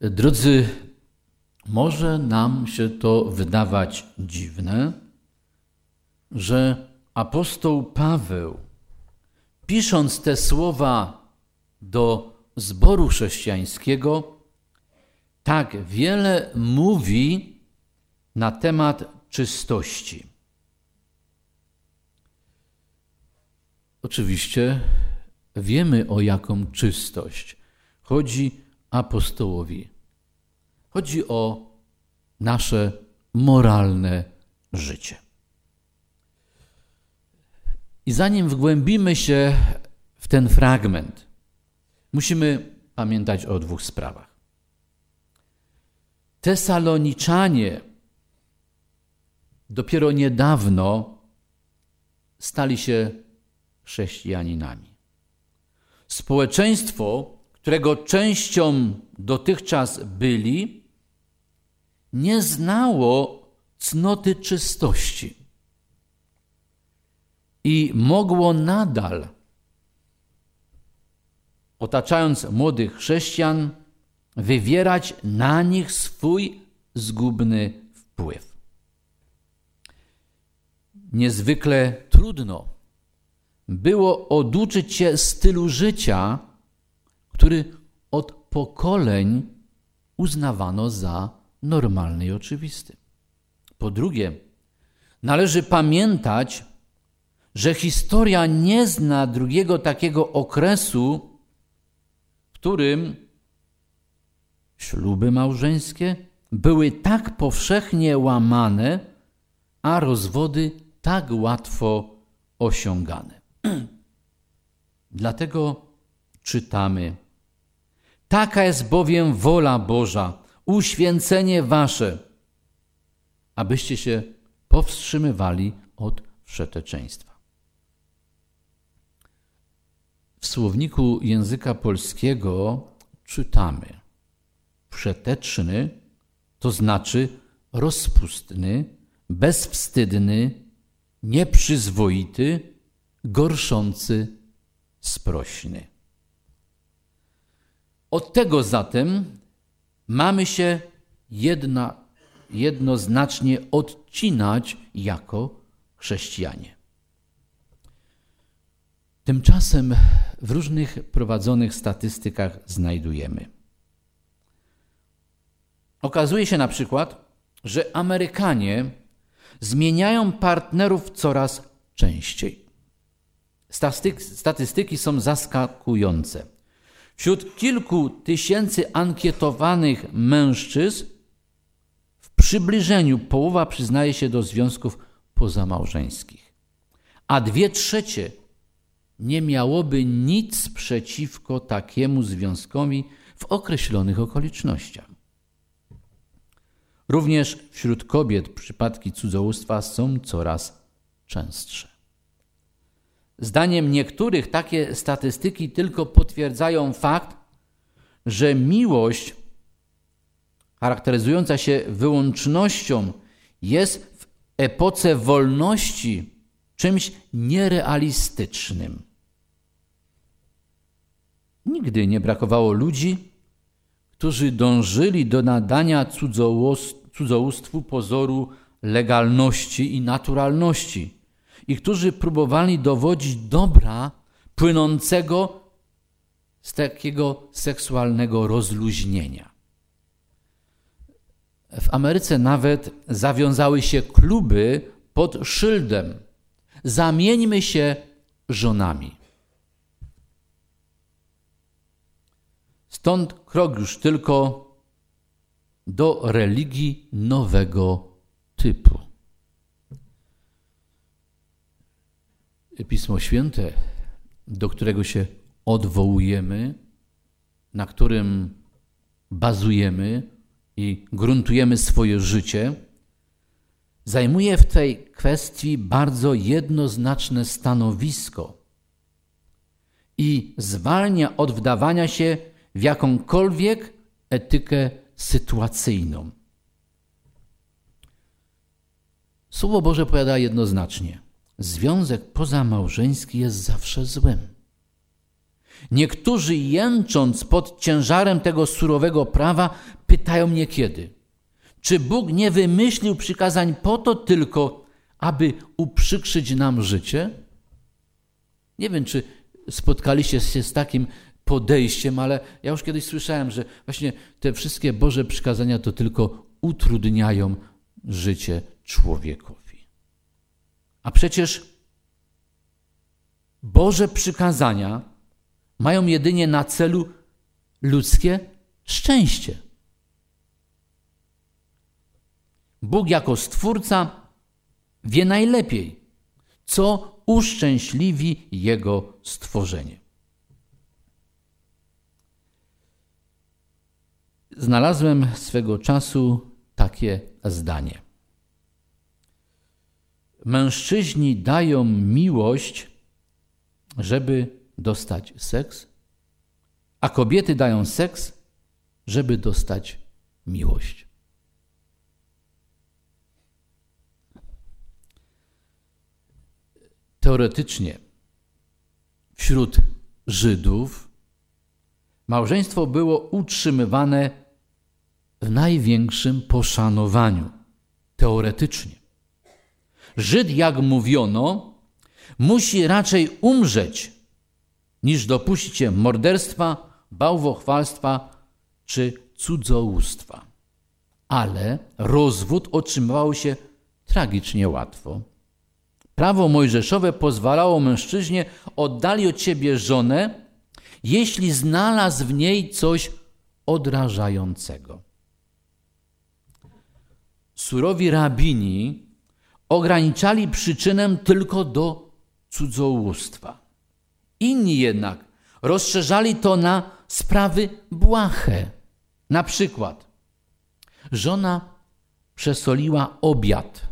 Drodzy, może nam się to wydawać dziwne, że apostoł Paweł, pisząc te słowa do zboru chrześcijańskiego, tak wiele mówi na temat czystości. Oczywiście wiemy o jaką czystość chodzi apostołowi. Chodzi o nasze moralne życie. I zanim wgłębimy się w ten fragment, musimy pamiętać o dwóch sprawach. Tesaloniczanie dopiero niedawno stali się chrześcijaninami. Społeczeństwo, którego częścią dotychczas byli, nie znało cnoty czystości i mogło nadal, otaczając młodych chrześcijan, wywierać na nich swój zgubny wpływ. Niezwykle trudno było oduczyć się stylu życia, który od pokoleń uznawano za normalny i oczywisty. Po drugie, należy pamiętać, że historia nie zna drugiego takiego okresu, w którym śluby małżeńskie były tak powszechnie łamane, a rozwody tak łatwo osiągane. Dlatego czytamy: Taka jest bowiem wola Boża, uświęcenie wasze, abyście się powstrzymywali od wszeteczeństwa. W słowniku języka polskiego czytamy: Wszeteczny to znaczy rozpustny, bezwstydny, nieprzyzwoity, gorszący, sprośny. Od tego zatem mamy się jedna, jednoznacznie odcinać jako chrześcijanie. Tymczasem w różnych prowadzonych statystykach znajdujemy. Okazuje się na przykład, że Amerykanie zmieniają partnerów coraz częściej. Statystyki są zaskakujące. Wśród kilku tysięcy ankietowanych mężczyzn w przybliżeniu połowa przyznaje się do związków pozamałżeńskich, a dwie trzecie nie miałoby nic przeciwko takiemu związkowi w określonych okolicznościach. Również wśród kobiet przypadki cudzołóstwa są coraz częstsze. Zdaniem niektórych takie statystyki tylko potwierdzają fakt, że miłość charakteryzująca się wyłącznością jest w epoce wolności czymś nierealistycznym. Nigdy nie brakowało ludzi, którzy dążyli do nadania cudzołóstwu pozoru legalności i naturalności i którzy próbowali dowodzić dobra płynącego z takiego seksualnego rozluźnienia. W Ameryce nawet zawiązały się kluby pod szyldem: Zamieńmy się żonami. Stąd krok już tylko do religii nowego typu. Pismo Święte, do którego się odwołujemy, na którym bazujemy i gruntujemy swoje życie, zajmuje w tej kwestii bardzo jednoznaczne stanowisko i zwalnia od wdawania się w jakąkolwiek etykę sytuacyjną. Słowo Boże powiada jednoznacznie: związek pozamałżeński jest zawsze złym. Niektórzy jęcząc pod ciężarem tego surowego prawa pytają mnie kiedy. Czy Bóg nie wymyślił przykazań po to tylko, aby uprzykrzyć nam życie? Nie wiem, czy spotkaliście się z takim podejściem, ale ja już kiedyś słyszałem, że właśnie te wszystkie Boże przykazania to tylko utrudniają życie człowiekowi. A przecież Boże przykazania mają jedynie na celu ludzkie szczęście. Bóg jako Stwórca wie najlepiej, co uszczęśliwi Jego stworzenie. Znalazłem swego czasu takie zdanie. Mężczyźni dają miłość, żeby dostać seks, a kobiety dają seks, żeby dostać miłość. Teoretycznie wśród Żydów małżeństwo było utrzymywane w największym poszanowaniu. Teoretycznie. Żyd, jak mówiono, musi raczej umrzeć, niż dopuścić się morderstwa, bałwochwalstwa czy cudzołóstwa. Ale rozwód otrzymywał się tragicznie łatwo. Prawo mojżeszowe pozwalało mężczyźnie oddali od siebie żonę, jeśli znalazł w niej coś odrażającego. Surowi rabini ograniczali przyczynę tylko do cudzołóstwa. Inni jednak rozszerzali to na sprawy błahe. Na przykład żona przesoliła obiad.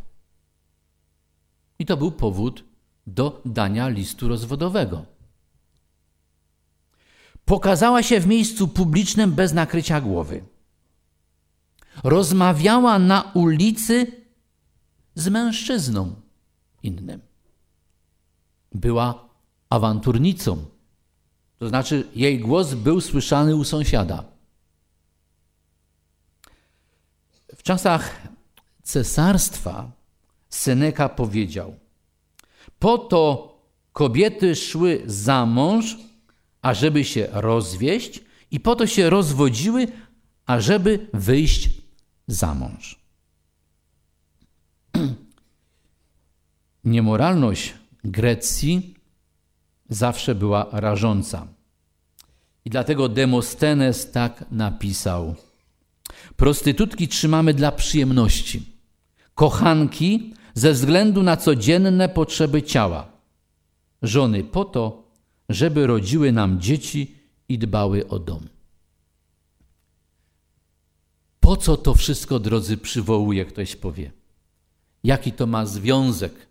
I to był powód do dania listu rozwodowego. Pokazała się w miejscu publicznym bez nakrycia głowy. Rozmawiała na ulicy z mężczyzną innym. Była awanturnicą. To znaczy, jej głos był słyszany u sąsiada. W czasach cesarstwa Seneka powiedział: Po to kobiety szły za mąż, ażeby się rozwieść, i po to się rozwodziły, ażeby wyjść za mąż. Niemoralność Grecji zawsze była rażąca. I dlatego Demostenes tak napisał: Prostytutki trzymamy dla przyjemności, kochanki ze względu na codzienne potrzeby ciała, żony po to, żeby rodziły nam dzieci i dbały o dom. Po co to wszystko, drodzy, przywołuje, ktoś powie? Jaki to ma związek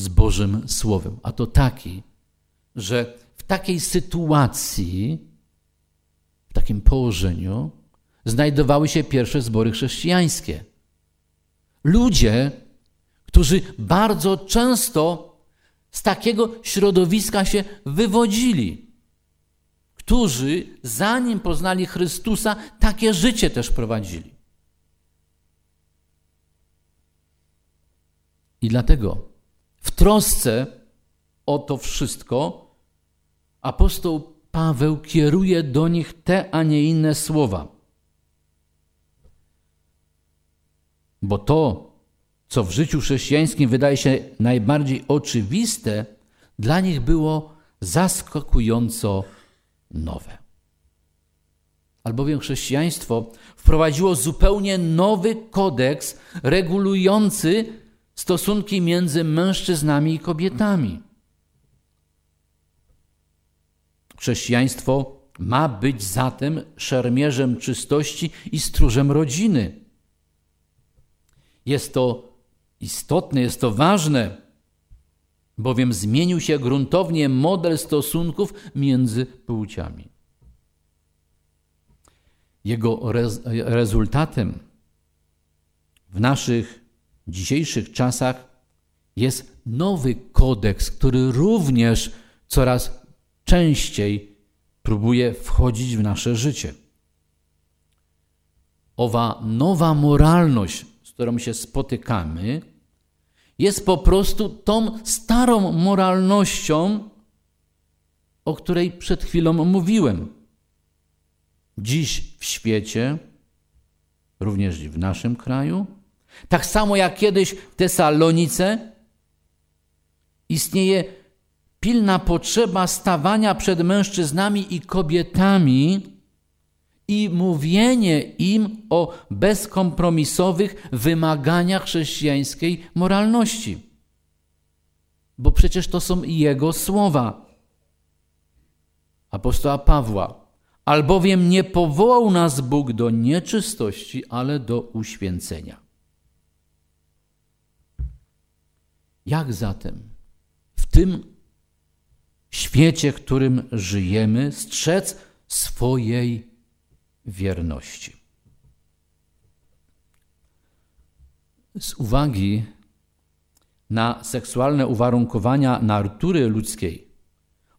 z Bożym Słowem? A to taki, że w takiej sytuacji, w takim położeniu, znajdowały się pierwsze zbory chrześcijańskie. Ludzie, którzy bardzo często z takiego środowiska się wywodzili którzy zanim poznali Chrystusa, takie życie też prowadzili. I dlatego w trosce o to wszystko apostoł Paweł kieruje do nich te, a nie inne słowa. Bo to, co w życiu chrześcijańskim wydaje się najbardziej oczywiste, dla nich było zaskakująco nowe. Albowiem chrześcijaństwo wprowadziło zupełnie nowy kodeks regulujący stosunki między mężczyznami i kobietami. Chrześcijaństwo ma być zatem szermierzem czystości i stróżem rodziny. Jest to istotne, jest to ważne, bowiem zmienił się gruntownie model stosunków między płciami. Jego rez rezultatem w naszych dzisiejszych czasach jest nowy kodeks, który również coraz częściej próbuje wchodzić w nasze życie. Owa nowa moralność, z którą się spotykamy, jest po prostu tą starą moralnością, o której przed chwilą mówiłem. Dziś w świecie, również w naszym kraju, tak samo jak kiedyś w Tesalonice, istnieje pilna potrzeba stawania przed mężczyznami i kobietami i mówienie im o bezkompromisowych wymaganiach chrześcijańskiej moralności. Bo przecież to są jego słowa. Apostoła Pawła. Albowiem nie powołał nas Bóg do nieczystości, ale do uświęcenia. Jak zatem w tym świecie, w którym żyjemy, strzec swojej wierności? Z uwagi na seksualne uwarunkowania natury ludzkiej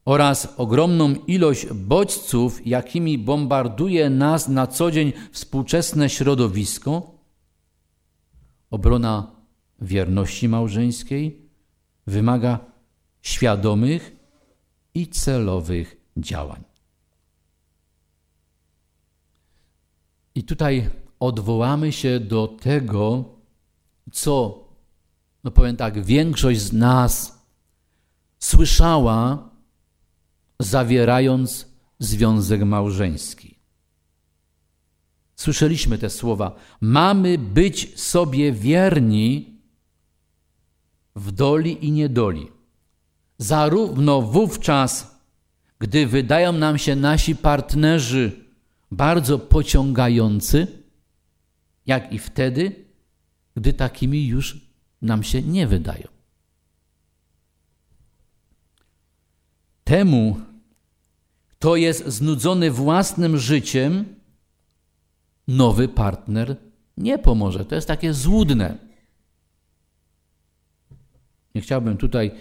oraz ogromną ilość bodźców, jakimi bombarduje nas na co dzień współczesne środowisko, obrona wierności małżeńskiej wymaga świadomych i celowych działań. I tutaj odwołamy się do tego, co, no powiem tak, większość z nas słyszała, zawierając związek małżeński. Słyszeliśmy te słowa: Mamy być sobie wierni w doli i niedoli. Zarówno wówczas, gdy wydają nam się nasi partnerzy bardzo pociągający, jak i wtedy, gdy takimi już nam się nie wydają. Temu, kto jest znudzony własnym życiem, nowy partner nie pomoże. To jest takie złudne. Nie chciałbym tutaj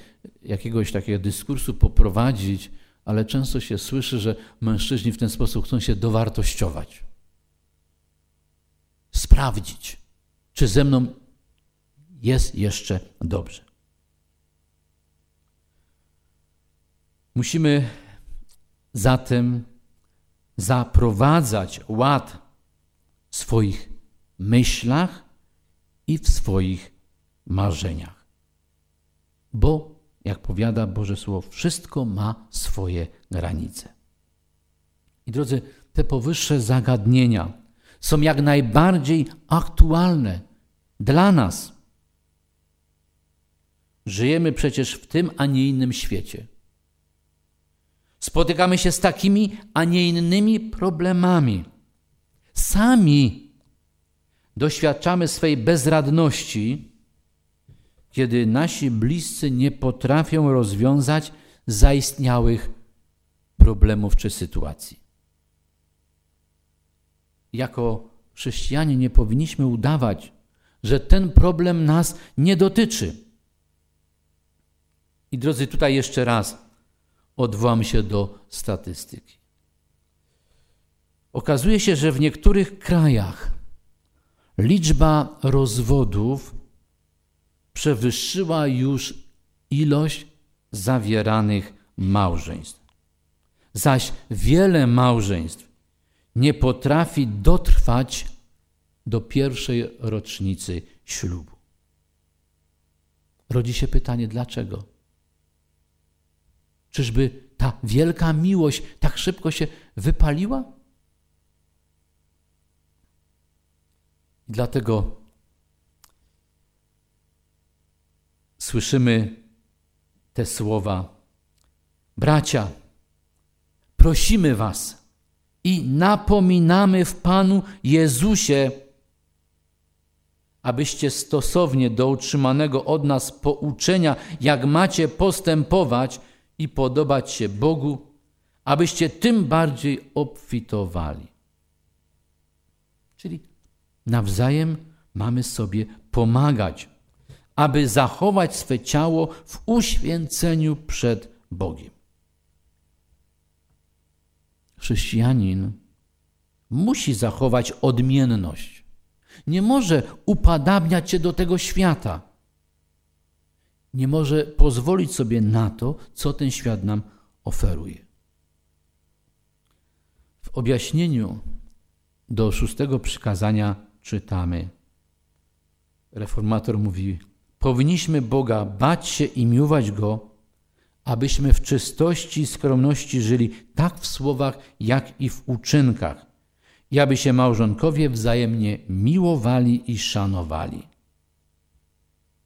jakiegoś takiego dyskursu poprowadzić, ale często się słyszy, że mężczyźni w ten sposób chcą się dowartościować. Sprawdzić, czy ze mną jest jeszcze dobrze. Musimy zatem zaprowadzać ład w swoich myślach i w swoich marzeniach. Bo, jak powiada Boże Słowo, wszystko ma swoje granice. I drodzy, te powyższe zagadnienia są jak najbardziej aktualne dla nas. Żyjemy przecież w tym, a nie innym świecie. Spotykamy się z takimi, a nie innymi problemami. Sami doświadczamy swej bezradności, kiedy nasi bliscy nie potrafią rozwiązać zaistniałych problemów czy sytuacji. Jako chrześcijanie nie powinniśmy udawać, że ten problem nas nie dotyczy. I drodzy, tutaj jeszcze raz odwołam się do statystyki. Okazuje się, że w niektórych krajach liczba rozwodów przewyższyła już ilość zawieranych małżeństw. Zaś wiele małżeństw nie potrafi dotrwać do pierwszej rocznicy ślubu. Rodzi się pytanie, dlaczego? Czyżby ta wielka miłość tak szybko się wypaliła? Dlatego słyszymy te słowa. Bracia, prosimy Was i napominamy w Panu Jezusie, abyście stosownie do utrzymanego od nas pouczenia, jak macie postępować, i podobać się Bogu, abyście tym bardziej obfitowali. Czyli nawzajem mamy sobie pomagać, aby zachować swe ciało w uświęceniu przed Bogiem. chrześcijanin musi zachować odmienność. Nie może upadabniać się do tego świata. Nie może pozwolić sobie na to, co ten świat nam oferuje. W objaśnieniu do szóstego przykazania czytamy. Reformator mówi: Powinniśmy Boga bać się i miłować Go, abyśmy w czystości i skromności żyli tak w słowach, jak i w uczynkach, i aby się małżonkowie wzajemnie miłowali i szanowali.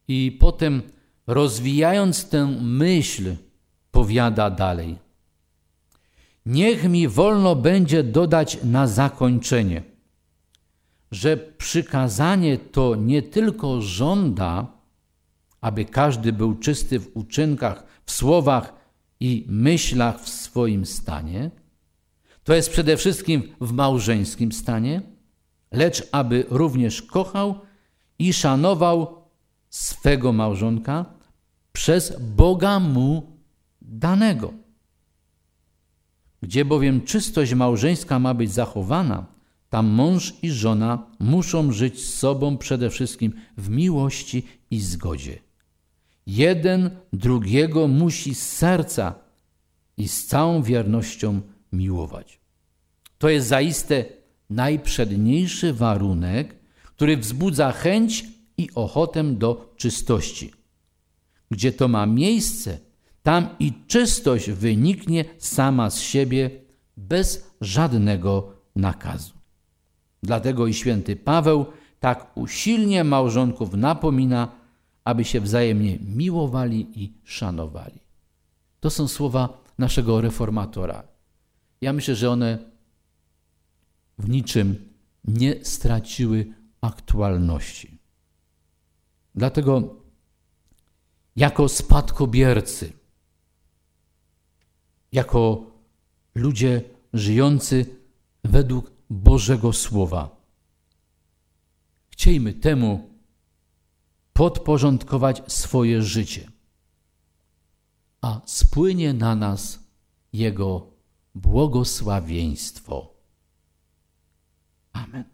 I potem, rozwijając tę myśl, powiada dalej. Niech mi wolno będzie dodać na zakończenie, że przykazanie to nie tylko żąda, aby każdy był czysty w uczynkach, w słowach i myślach w swoim stanie, to jest przede wszystkim w małżeńskim stanie, lecz aby również kochał i szanował swego małżonka przez Boga mu danego. Gdzie bowiem czystość małżeńska ma być zachowana, tam mąż i żona muszą żyć z sobą przede wszystkim w miłości i zgodzie. Jeden drugiego musi z serca i z całą wiernością miłować. To jest zaiste najprzedniejszy warunek, który wzbudza chęć i ochotę do czystości. Gdzie to ma miejsce, tam i czystość wyniknie sama z siebie bez żadnego nakazu. Dlatego i święty Paweł tak usilnie małżonków napomina, aby się wzajemnie miłowali i szanowali. To są słowa naszego reformatora. Ja myślę, że one w niczym nie straciły aktualności. Dlatego, jako spadkobiercy, jako ludzie żyjący według Bożego Słowa, chciejmy temu podporządkować swoje życie, a spłynie na nas Jego błogosławieństwo. Amen.